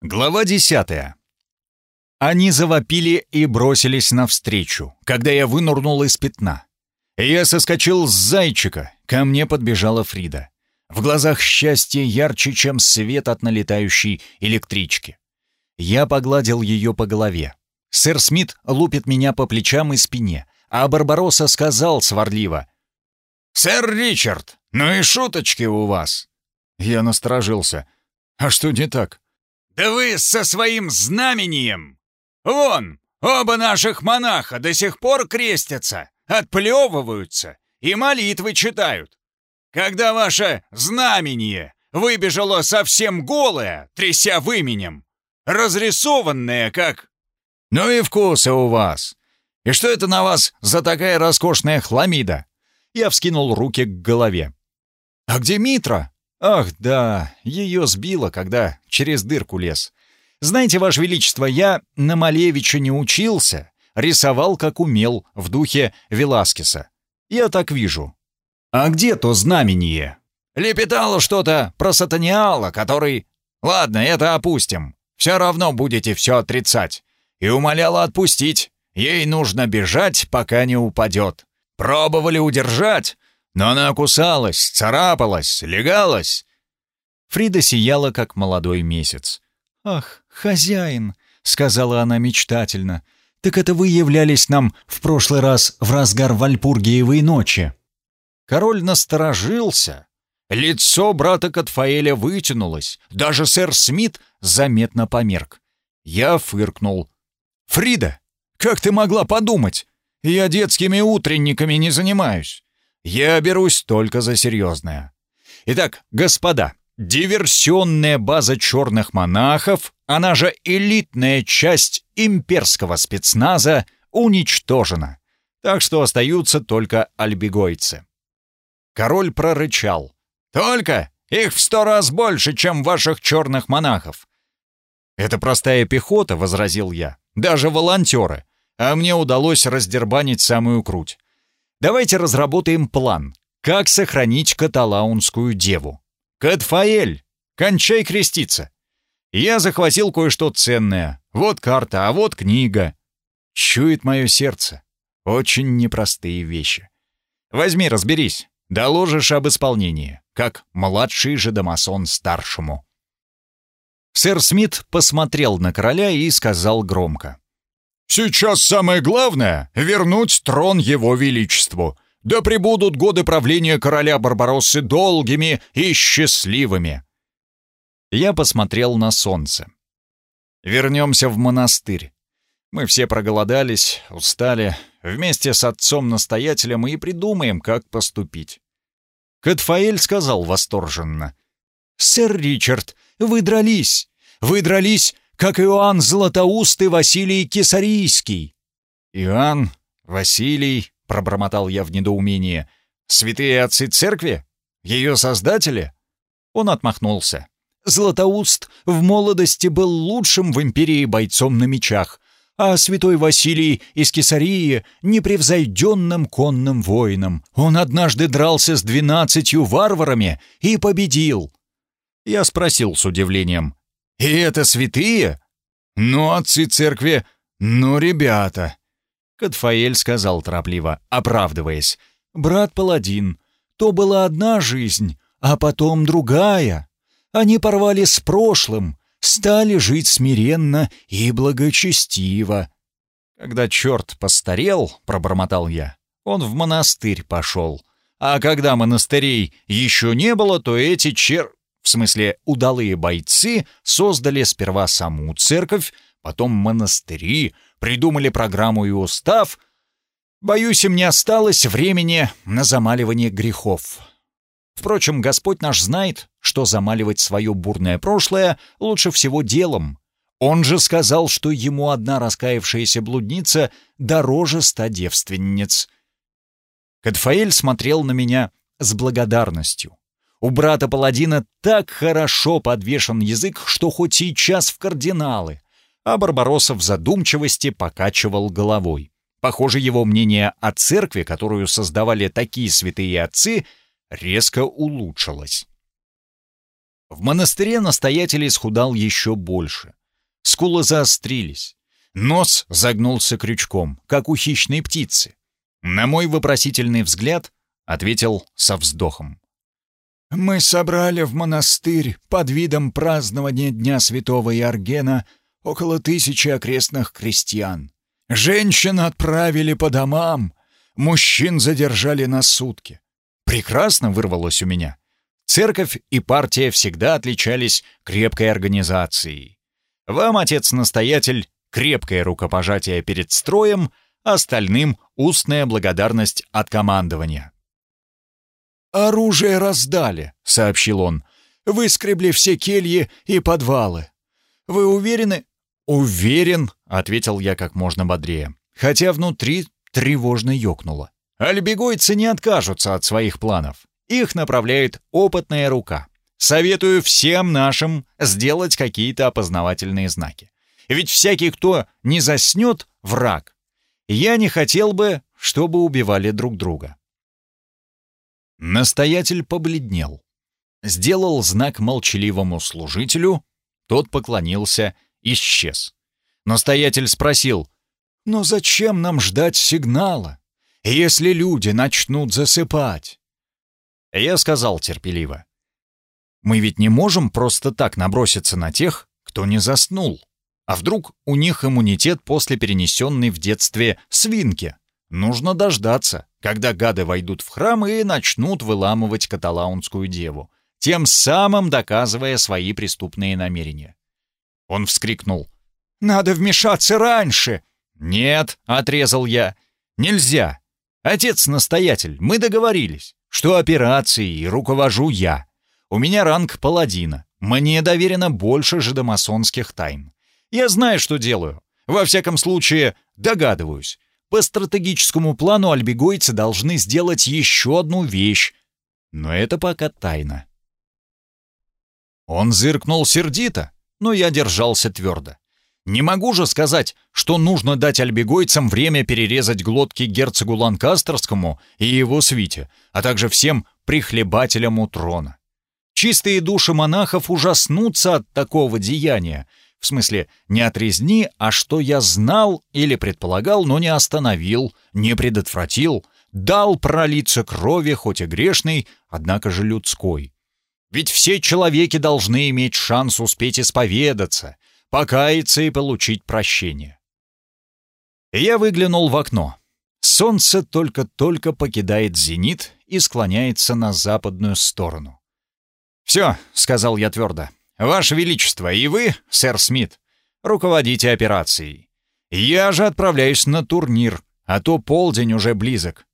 Глава десятая. Они завопили и бросились навстречу, когда я вынурнул из пятна. Я соскочил с зайчика, ко мне подбежала Фрида. В глазах счастье ярче, чем свет от налетающей электрички. Я погладил ее по голове. Сэр Смит лупит меня по плечам и спине, а Барбаросса сказал сварливо. «Сэр Ричард, ну и шуточки у вас!» Я насторожился. «А что не так?» «Да вы со своим знамением! Вон, оба наших монаха до сих пор крестятся, отплевываются и молитвы читают. Когда ваше знамение выбежало совсем голое, тряся выменем, разрисованное как... Ну и вкусы у вас! И что это на вас за такая роскошная хламида?» Я вскинул руки к голове. «А где Митра?» Ах, да, ее сбило, когда через дырку лез. Знаете, Ваше Величество, я на Малевича не учился, рисовал как умел, в духе Веласкеса. Я так вижу. А где то знамение? Лепетало что-то про сатаниала, который... Ладно, это опустим. Все равно будете все отрицать. И умоляла отпустить. Ей нужно бежать, пока не упадет. Пробовали удержать, но она кусалась, царапалась, легалась. Фрида сияла, как молодой месяц. «Ах, хозяин!» — сказала она мечтательно. «Так это вы являлись нам в прошлый раз в разгар Вальпургиевой ночи». Король насторожился. Лицо брата Катфаэля вытянулось. Даже сэр Смит заметно померк. Я фыркнул. «Фрида, как ты могла подумать? Я детскими утренниками не занимаюсь. Я берусь только за серьезное. Итак, господа, диверсионная база черных монахов, она же элитная часть имперского спецназа, уничтожена. Так что остаются только альбегойцы. Король прорычал. «Только? Их в сто раз больше, чем ваших черных монахов!» «Это простая пехота», — возразил я. «Даже волонтеры. А мне удалось раздербанить самую круть. Давайте разработаем план, как сохранить каталаунскую деву. Катфаэль, кончай креститься. Я захватил кое-что ценное. Вот карта, а вот книга. Чует мое сердце. Очень непростые вещи. Возьми, разберись. Доложишь об исполнении, как младший же домасон старшему. Сэр Смит посмотрел на короля и сказал громко. Сейчас самое главное — вернуть трон его величеству. Да пребудут годы правления короля Барбароссы долгими и счастливыми. Я посмотрел на солнце. Вернемся в монастырь. Мы все проголодались, устали. Вместе с отцом-настоятелем и придумаем, как поступить. Катфаэль сказал восторженно. «Сэр Ричард, вы дрались! Вы дрались как Иоанн Златоуст и Василий Кесарийский». «Иоанн, Василий», — пробормотал я в недоумении, — «святые отцы церкви? Ее создатели?» Он отмахнулся. «Златоуст в молодости был лучшим в империи бойцом на мечах, а святой Василий из Кесарии — непревзойденным конным воином. Он однажды дрался с двенадцатью варварами и победил». Я спросил с удивлением, и это святые? Ну, отцы церкви, ну, ребята!» Катфаэль сказал торопливо, оправдываясь. «Брат Паладин, то была одна жизнь, а потом другая. Они порвали с прошлым, стали жить смиренно и благочестиво. Когда черт постарел, — пробормотал я, — он в монастырь пошел. А когда монастырей еще не было, то эти чер... В смысле, удалые бойцы создали сперва саму церковь, потом монастыри, придумали программу и устав. Боюсь, им не осталось времени на замаливание грехов. Впрочем, Господь наш знает, что замаливать свое бурное прошлое лучше всего делом. Он же сказал, что ему одна раскаявшаяся блудница дороже ста девственниц. Кадфаэль смотрел на меня с благодарностью. У брата-паладина так хорошо подвешен язык, что хоть сейчас в кардиналы. А Барбаросса в задумчивости покачивал головой. Похоже, его мнение о церкви, которую создавали такие святые отцы, резко улучшилось. В монастыре настоятель исхудал еще больше. Скулы заострились. Нос загнулся крючком, как у хищной птицы. На мой вопросительный взгляд ответил со вздохом. «Мы собрали в монастырь под видом празднования Дня Святого Иоргена около тысячи окрестных крестьян. Женщин отправили по домам, мужчин задержали на сутки. Прекрасно вырвалось у меня. Церковь и партия всегда отличались крепкой организацией. Вам, отец-настоятель, крепкое рукопожатие перед строем, остальным — устная благодарность от командования. «Оружие раздали», — сообщил он. «Выскребли все кельи и подвалы. Вы уверены?» «Уверен», — ответил я как можно бодрее, хотя внутри тревожно ёкнуло. «Альбегойцы не откажутся от своих планов. Их направляет опытная рука. Советую всем нашим сделать какие-то опознавательные знаки. Ведь всякий, кто не заснет, враг. Я не хотел бы, чтобы убивали друг друга. Настоятель побледнел. Сделал знак молчаливому служителю, тот поклонился, исчез. Настоятель спросил, «Но зачем нам ждать сигнала, если люди начнут засыпать?» Я сказал терпеливо, «Мы ведь не можем просто так наброситься на тех, кто не заснул. А вдруг у них иммунитет после перенесенной в детстве свинки? Нужно дождаться, когда гады войдут в храм и начнут выламывать каталаунскую деву, тем самым доказывая свои преступные намерения. Он вскрикнул. «Надо вмешаться раньше!» «Нет», — отрезал я, — «нельзя. Отец-настоятель, мы договорились, что операцией руковожу я. У меня ранг паладина, мне доверено больше жидомасонских тайн. Я знаю, что делаю. Во всяком случае, догадываюсь. По стратегическому плану альбегойцы должны сделать еще одну вещь. Но это пока тайна. Он зыркнул сердито, но я держался твердо. Не могу же сказать, что нужно дать альбегойцам время перерезать глотки герцогу Ланкастерскому и его свите, а также всем прихлебателям у трона. Чистые души монахов ужаснутся от такого деяния, в смысле, не от резни, а что я знал или предполагал, но не остановил, не предотвратил, дал пролиться крови, хоть и грешной, однако же людской. Ведь все человеки должны иметь шанс успеть исповедаться, покаяться и получить прощение. Я выглянул в окно. Солнце только-только покидает зенит и склоняется на западную сторону. «Все», — сказал я твердо, «Ваше Величество, и вы, сэр Смит, руководите операцией. Я же отправляюсь на турнир, а то полдень уже близок».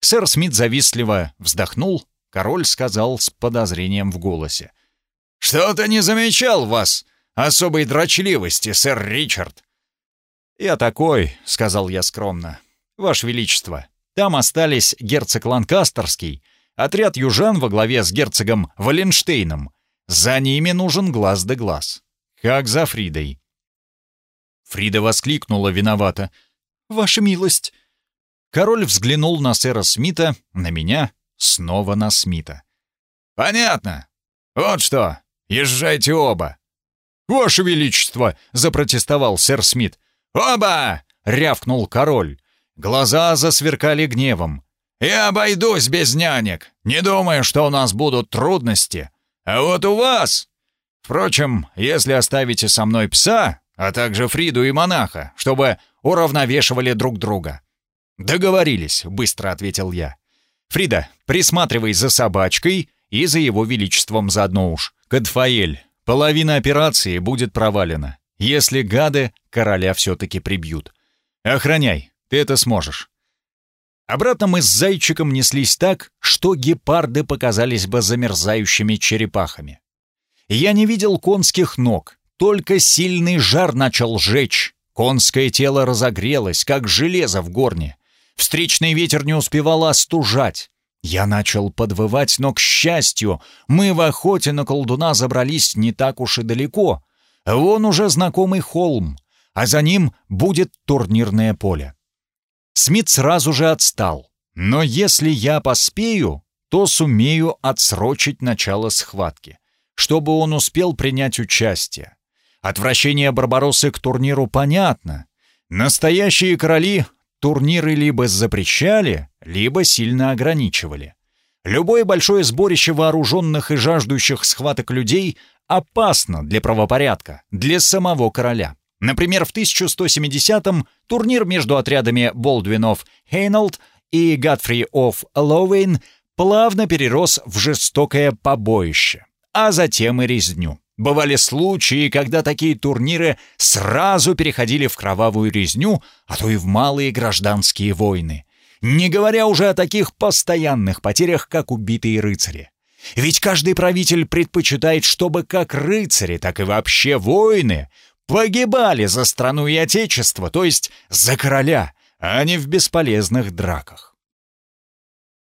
Сэр Смит завистливо вздохнул, король сказал с подозрением в голосе. «Что-то не замечал вас особой дрочливости, сэр Ричард». «Я такой», — сказал я скромно. «Ваше Величество, там остались герцог Ланкастерский, отряд южан во главе с герцогом Валенштейном за ними нужен глаз да глаз. Как за Фридой. Фрида воскликнула виновато. «Ваша милость!» Король взглянул на сэра Смита, на меня, снова на Смита. «Понятно. Вот что, езжайте оба!» «Ваше Величество!» — запротестовал сэр Смит. «Оба!» — рявкнул король. Глаза засверкали гневом. «Я обойдусь без нянек. Не думаю, что у нас будут трудности. А вот у вас... Впрочем, если оставите со мной пса, а также Фриду и монаха, чтобы уравновешивали друг друга». «Договорились», — быстро ответил я. «Фрида, присматривай за собачкой и за его величеством заодно уж. Кадфаэль, половина операции будет провалена, если гады короля все-таки прибьют. Охраняй, ты это сможешь. Обратно мы с зайчиком неслись так, что гепарды показались бы замерзающими черепахами. Я не видел конских ног, только сильный жар начал жечь. Конское тело разогрелось, как железо в горне. Встречный ветер не успевал остужать. Я начал подвывать, но, к счастью, мы в охоте на колдуна забрались не так уж и далеко. Вон уже знакомый холм, а за ним будет турнирное поле. Смит сразу же отстал. Но если я поспею, то сумею отсрочить начало схватки. чтобы он успел принять участие. Отвращение Барбароссы к турниру понятно. Настоящие короли турниры либо запрещали, либо сильно ограничивали. Любое большое сборище вооруженных и жаждущих схваток людей опасно для правопорядка, для самого короля. Например, в 1170-м турнир между отрядами Болдвинов Хейнолд и Гатфри оф Лоуэйн плавно перерос в жестокое побоище, а затем и резню. Бывали случаи, когда такие турниры сразу переходили в кровавую резню, а то и в малые гражданские войны. Не говоря уже о таких постоянных потерях, как убитые рыцари. Ведь каждый правитель предпочитает, чтобы как рыцари, так и вообще воины погибали за страну и отечество, то есть за короля, а не в бесполезных драках.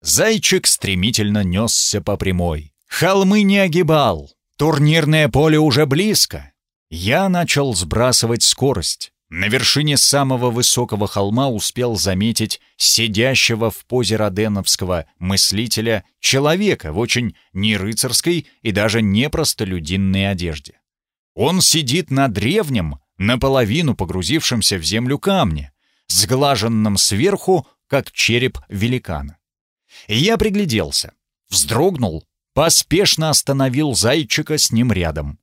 Зайчик стремительно несся по прямой. Холмы не огибал, Турнирное поле уже близко. Я начал сбрасывать скорость. На вершине самого высокого холма успел заметить сидящего в позе роденовского мыслителя человека в очень нерыцарской и даже непростолюдинной одежде. Он сидит на древнем, наполовину погрузившемся в землю камне, сглаженном сверху, как череп великана. Я пригляделся, вздрогнул поспешно остановил зайчика с ним рядом.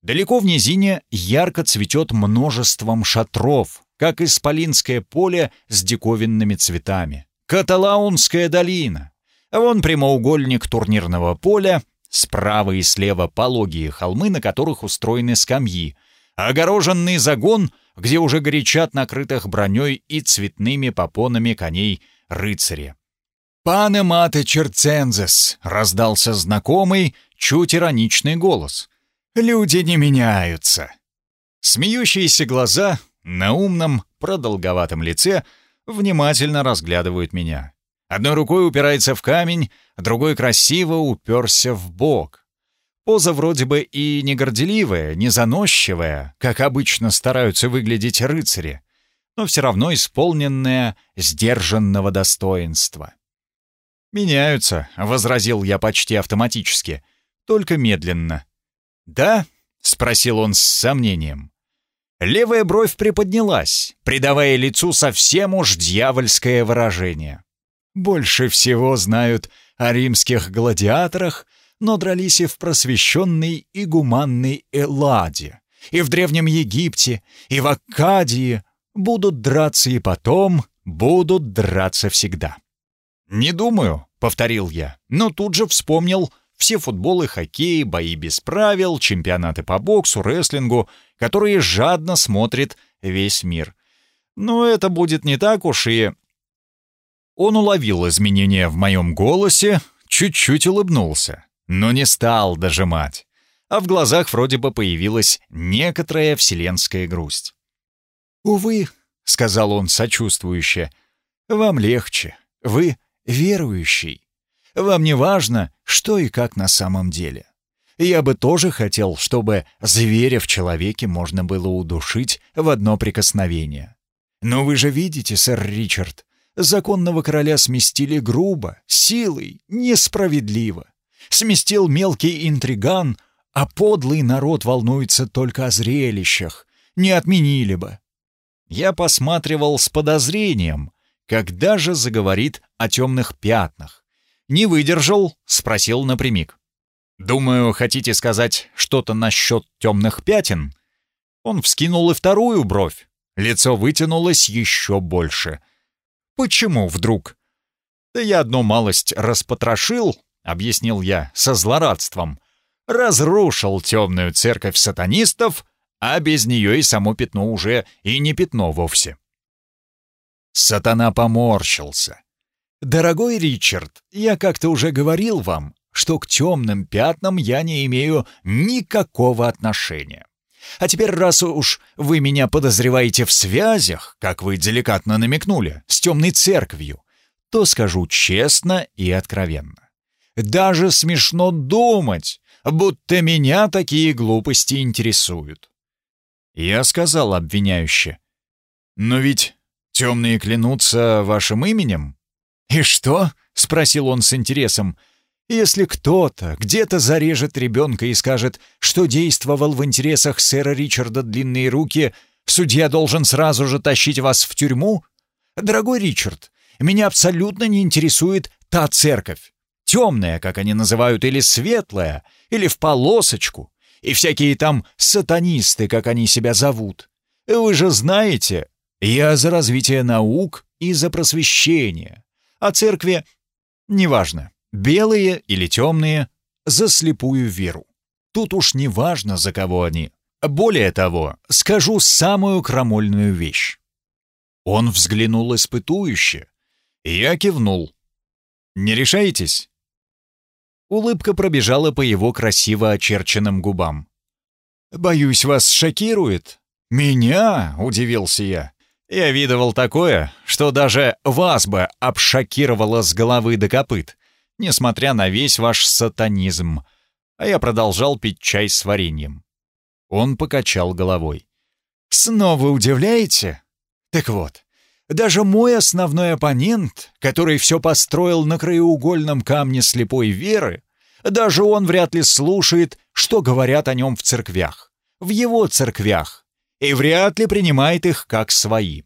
Далеко в низине ярко цветет множеством шатров, как исполинское поле с диковинными цветами. Каталаунская долина. Вон прямоугольник турнирного поля, справа и слева пологие холмы, на которых устроены скамьи, огороженный загон, где уже горячат накрытых броней и цветными попонами коней рыцари. «Пане мате Черцензес!» — раздался знакомый, чуть ироничный голос. «Люди не меняются!» Смеющиеся глаза на умном, продолговатом лице внимательно разглядывают меня. Одной рукой упирается в камень, другой красиво уперся в бок. Поза вроде бы и не горделивая, не заносчивая, как обычно стараются выглядеть рыцари, но все равно исполненная сдержанного достоинства. «Меняются», — возразил я почти автоматически, только медленно. «Да?» — спросил он с сомнением. Левая бровь приподнялась, придавая лицу совсем уж дьявольское выражение. Больше всего знают о римских гладиаторах, но дрались и в просвещенной и гуманной Элладе, и в Древнем Египте, и в Аккадии. Будут драться и потом, будут драться всегда. «Не думаю», — повторил я, но тут же вспомнил все футболы, хоккей, бои без правил, чемпионаты по боксу, рестлингу, которые жадно смотрит весь мир. Но это будет не так уж и... Он уловил изменения в моем голосе, чуть-чуть улыбнулся, но не стал дожимать. А в глазах вроде бы появилась некоторая вселенская грусть. «Увы», — сказал он сочувствующе, — «вам легче. Вы верующий. Вам не важно, что и как на самом деле. Я бы тоже хотел, чтобы зверя в человеке можно было удушить в одно прикосновение. Но вы же видите, сэр Ричард, законного короля сместили грубо, силой, несправедливо. Сместил мелкий интриган, а подлый народ волнуется только о зрелищах. Не отменили бы. Я посматривал с подозрением, когда же заговорит о темных пятнах. Не выдержал, спросил напрямик. «Думаю, хотите сказать что-то насчет темных пятен?» Он вскинул и вторую бровь. Лицо вытянулось еще больше. «Почему вдруг?» «Да я одну малость распотрошил», — объяснил я со злорадством. «Разрушил темную церковь сатанистов, а без нее и само пятно уже и не пятно вовсе. Сатана поморщился. «Дорогой Ричард, я как-то уже говорил вам, что к темным пятнам я не имею никакого отношения. А теперь, раз уж вы меня подозреваете в связях, как вы деликатно намекнули, с темной церковью, то скажу честно и откровенно. Даже смешно думать, будто меня такие глупости интересуют. Я сказал обвиняюще. «Но ведь Темные клянутся вашим именем?» «И что?» — спросил он с интересом. Если кто-то где-то зарежет ребенка и скажет, что действовал в интересах сэра Ричарда длинные руки, судья должен сразу же тащить вас в тюрьму? Дорогой Ричард, меня абсолютно не интересует та церковь. Темная, как они называют, или светлая, или в полосочку. И всякие там сатанисты, как они себя зовут. Вы же знаете, я за развитие наук и за просвещение. А церкви, неважно, белые или темные, за слепую веру. Тут уж не важно, за кого они. Более того, скажу самую крамольную вещь. Он взглянул испытующе. Я кивнул. «Не решаетесь?» Улыбка пробежала по его красиво очерченным губам. «Боюсь, вас шокирует». «Меня?» — удивился я. «Я видывал такое, что даже вас бы обшокировало с головы до копыт, несмотря на весь ваш сатанизм». А я продолжал пить чай с вареньем. Он покачал головой. «Снова удивляете? Так вот, даже мой основной оппонент, который все построил на краеугольном камне слепой веры, даже он вряд ли слушает, что говорят о нем в церквях, в его церквях, и вряд ли принимает их как свои.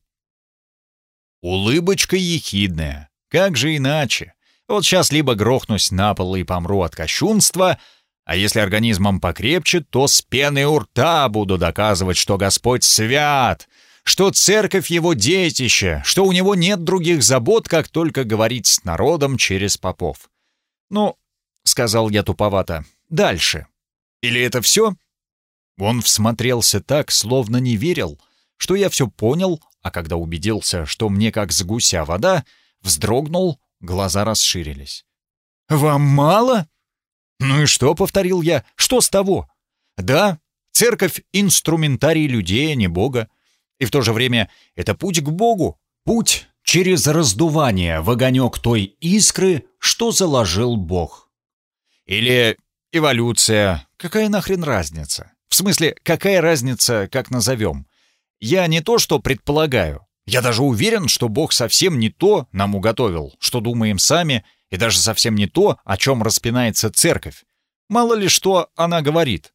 Улыбочка ехидная, как же иначе? Вот сейчас либо грохнусь на пол и помру от кощунства, а если организмом покрепче, то с пеной у рта буду доказывать, что Господь свят, что церковь его детище, что у него нет других забот, как только говорить с народом через попов. Ну, — сказал я туповато, — дальше. Или это все? Он всмотрелся так, словно не верил, что я все понял, а когда убедился, что мне как с гуся вода, вздрогнул, глаза расширились. «Вам мало?» «Ну и что?» — повторил я. «Что с того?» «Да, церковь — инструментарий людей, а не Бога. И в то же время это путь к Богу, путь через раздувание в огонек той искры, что заложил Бог. Или эволюция. Какая нахрен разница? В смысле, какая разница, как назовем? Я не то, что предполагаю. Я даже уверен, что Бог совсем не то нам уготовил, что думаем сами и даже совсем не то, о чем распинается церковь. Мало ли что она говорит.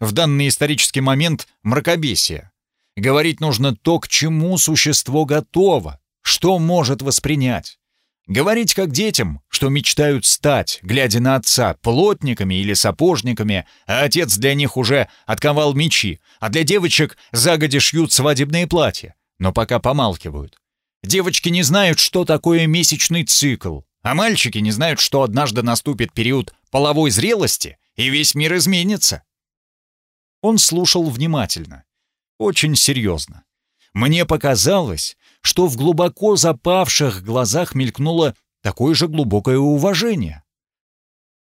В данный исторический момент мракобесие. Говорить нужно то, к чему существо готово, что может воспринять. Говорить как детям, что мечтают стать, глядя на отца, плотниками или сапожниками, а отец для них уже отковал мечи, а для девочек загоди шьют свадебные платья, но пока помалкивают. Девочки не знают, что такое месячный цикл, а мальчики не знают, что однажды наступит период половой зрелости, и весь мир изменится. Он слушал внимательно, очень серьезно. Мне показалось, что в глубоко запавших глазах мелькнуло такое же глубокое уважение.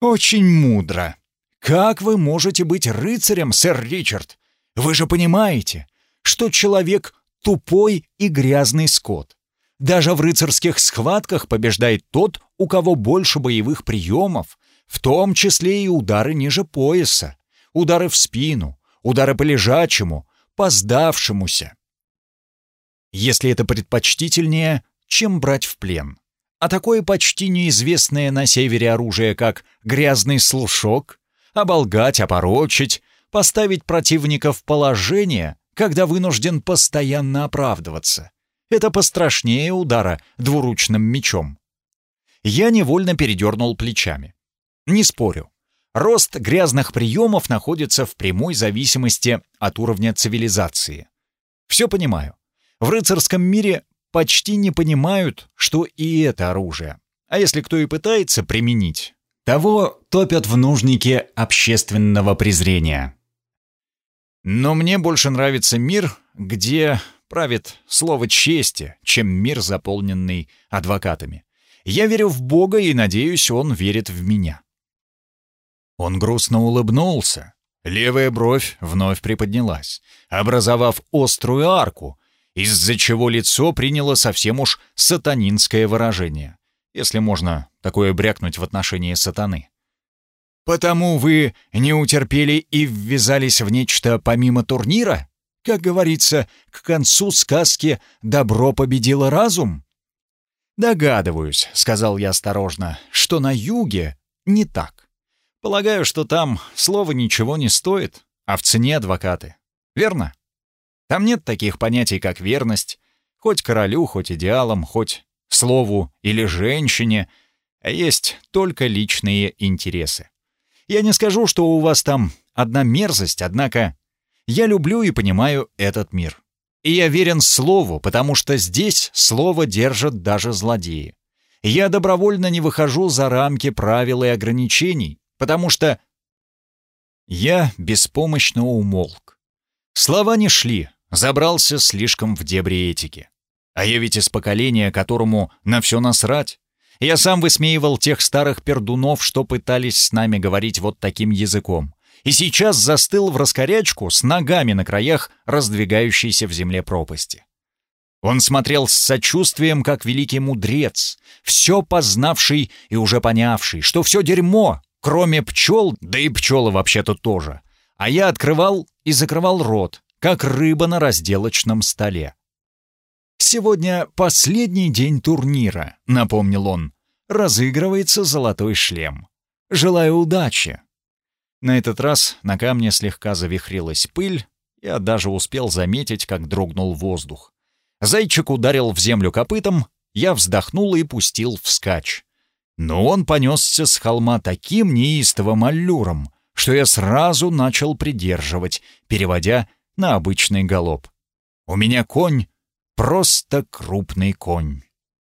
«Очень мудро. Как вы можете быть рыцарем, сэр Ричард? Вы же понимаете, что человек — тупой и грязный скот. Даже в рыцарских схватках побеждает тот, у кого больше боевых приемов, в том числе и удары ниже пояса, удары в спину, удары по лежачему, по сдавшемуся. Если это предпочтительнее, чем брать в плен. А такое почти неизвестное на севере оружие, как грязный слушок, оболгать, опорочить, поставить противника в положение, когда вынужден постоянно оправдываться. Это пострашнее удара двуручным мечом. Я невольно передернул плечами. Не спорю. Рост грязных приемов находится в прямой зависимости от уровня цивилизации. Все понимаю. В рыцарском мире почти не понимают, что и это оружие. А если кто и пытается применить, того топят в нужнике общественного презрения. Но мне больше нравится мир, где правит слово чести, чем мир, заполненный адвокатами. Я верю в Бога и надеюсь, Он верит в меня. Он грустно улыбнулся. Левая бровь вновь приподнялась, образовав острую арку, из-за чего лицо приняло совсем уж сатанинское выражение, если можно такое брякнуть в отношении сатаны. «Потому вы не утерпели и ввязались в нечто помимо турнира? Как говорится, к концу сказки «добро победило разум»?» «Догадываюсь», — сказал я осторожно, — «что на юге не так. Полагаю, что там слово ничего не стоит, а в цене адвокаты. Верно? Там нет таких понятий, как верность, хоть королю, хоть идеалам, хоть слову или женщине, а есть только личные интересы. Я не скажу, что у вас там одна мерзость, однако я люблю и понимаю этот мир. И я верен слову, потому что здесь слово держат даже злодеи. Я добровольно не выхожу за рамки правил и ограничений, потому что... Я беспомощно умолк. Слова не шли, забрался слишком в дебри этики. А я ведь из поколения, которому на все насрать. Я сам высмеивал тех старых пердунов, что пытались с нами говорить вот таким языком и сейчас застыл в раскорячку с ногами на краях раздвигающейся в земле пропасти. Он смотрел с сочувствием, как великий мудрец, все познавший и уже понявший, что все дерьмо, кроме пчел, да и пчелы вообще-то тоже. А я открывал и закрывал рот, как рыба на разделочном столе. «Сегодня последний день турнира», — напомнил он. «Разыгрывается золотой шлем. Желаю удачи». На этот раз на камне слегка завихрилась пыль, я даже успел заметить, как дрогнул воздух. Зайчик ударил в землю копытом, я вздохнул и пустил вскачь. Но он понесся с холма таким неистовым аллюром, что я сразу начал придерживать, переводя на обычный галоп. У меня конь — просто крупный конь.